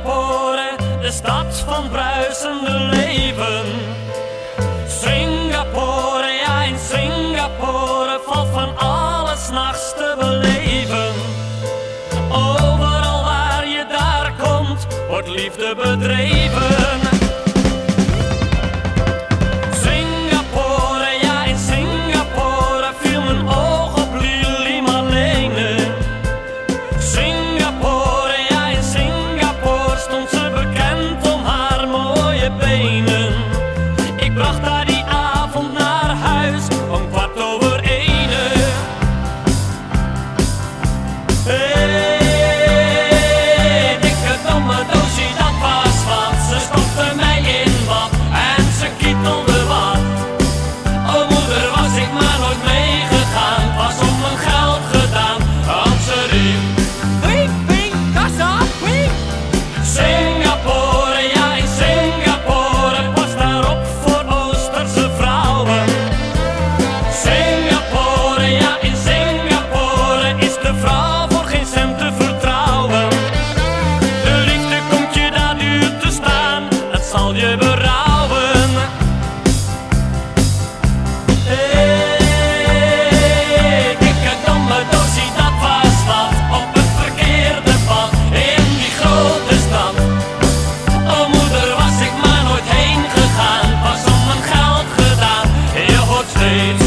Singapore, de stad van bruisende leven. Singapore, ja in Singapore valt van alles nachts te beleven. Overal waar je daar komt, wordt liefde bedreven. say